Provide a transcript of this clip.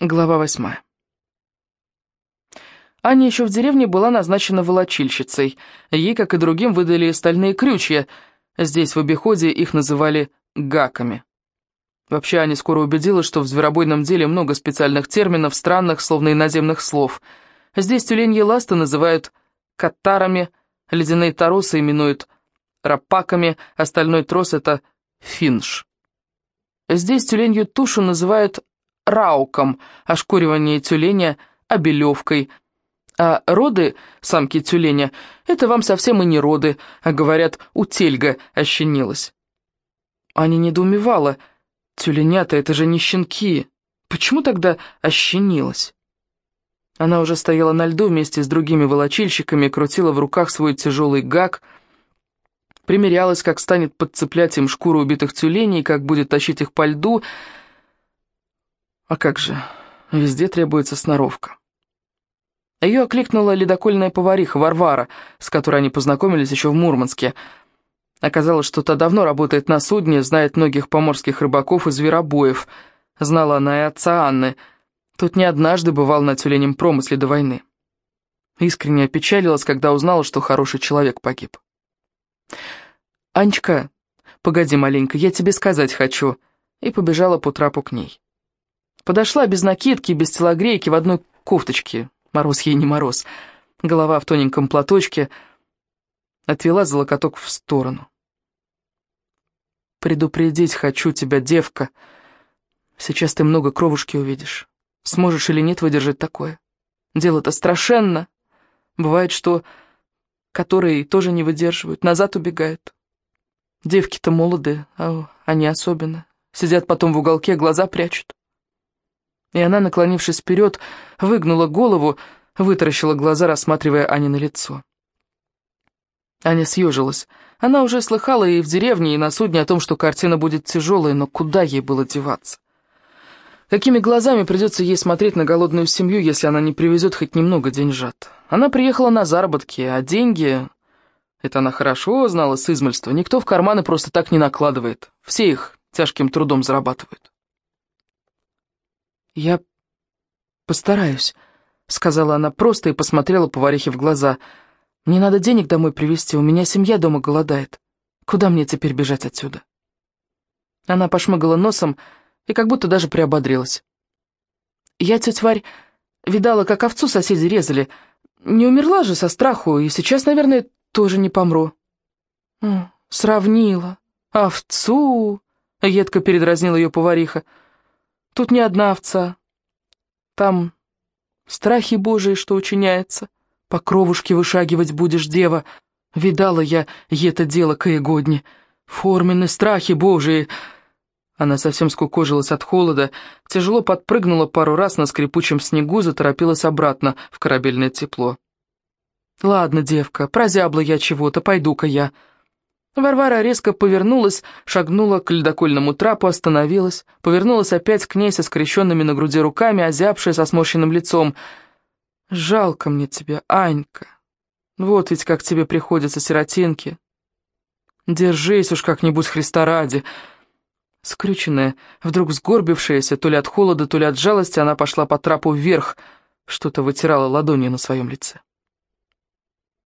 Глава восьмая. Аня еще в деревне была назначена волочильщицей. Ей, как и другим, выдали стальные крючья. Здесь в обиходе их называли гаками. Вообще, Аня скоро убедилась, что в зверобойном деле много специальных терминов, странных, словно иноземных слов. Здесь тюленьи ласты называют катарами, ледяные торосы именуют рапаками, остальной трос — это финш. Здесь тюленью тушу называют рауком, ошкуривание тюленя – обелевкой. А роды самки тюленя – это вам совсем и не роды, а говорят, у тельга ощенилась. Аня недоумевала. Тюленята – это же не щенки. Почему тогда ощенилась? Она уже стояла на льду вместе с другими волочильщиками, крутила в руках свой тяжелый гак, примерялась, как станет подцеплять им шкуру убитых тюленей, как будет тащить их по льду – а как же, везде требуется сноровка. Ее окликнула ледокольная повариха Варвара, с которой они познакомились еще в Мурманске. Оказалось, что та давно работает на судне, знает многих поморских рыбаков и зверобоев. Знала она и отца Анны. Тут не однажды бывал на тюленем промысле до войны. Искренне опечалилась, когда узнала, что хороший человек погиб. «Анечка, погоди маленько, я тебе сказать хочу», и побежала по трапу к ней. Подошла без накидки, без телогрейки, в одной кофточке. Мороз ей не мороз. Голова в тоненьком платочке. Отвела за локоток в сторону. «Предупредить хочу тебя, девка. Сейчас ты много кровушки увидишь. Сможешь или нет выдержать такое? Дело-то страшенно. Бывает, что которые тоже не выдерживают, назад убегают. Девки-то молодые, а они особенно. Сидят потом в уголке, глаза прячут. И она, наклонившись вперед, выгнула голову, вытаращила глаза, рассматривая Анино лицо. Аня съежилась. Она уже слыхала и в деревне, и на судне о том, что картина будет тяжелой, но куда ей было деваться? Какими глазами придется ей смотреть на голодную семью, если она не привезет хоть немного деньжат? Она приехала на заработки, а деньги... Это она хорошо знала с измальства. Никто в карманы просто так не накладывает. Все их тяжким трудом зарабатывают. «Я постараюсь», — сказала она просто и посмотрела поварихе в глаза. «Мне надо денег домой привезти, у меня семья дома голодает. Куда мне теперь бежать отсюда?» Она пошмыгала носом и как будто даже приободрилась. «Я, тетя Варь, видала, как овцу соседи резали. Не умерла же со страху, и сейчас, наверное, тоже не помру». «Сравнила. Овцу!» — едко передразнила ее повариха. Тут не одна овца. Там страхи Божии, что учиняется. По кровушке вышагивать будешь, дева. Видала я это дело каегодни. Форменные страхи Божии. Она совсем скукожилась от холода, тяжело подпрыгнула пару раз на скрипучем снегу, заторопилась обратно в корабельное тепло. «Ладно, девка, прозябла я чего-то, пойду-ка я». Варвара резко повернулась, шагнула к ледокольному трапу, остановилась, повернулась опять к ней со скрещенными на груди руками, озябшая со сморщенным лицом. «Жалко мне тебя, Анька. Вот ведь как тебе приходится, сиротинки. Держись уж как-нибудь, Христа ради». Скрюченная, вдруг сгорбившаяся, то ли от холода, то ли от жалости, она пошла по трапу вверх, что-то вытирала ладонью на своем лице.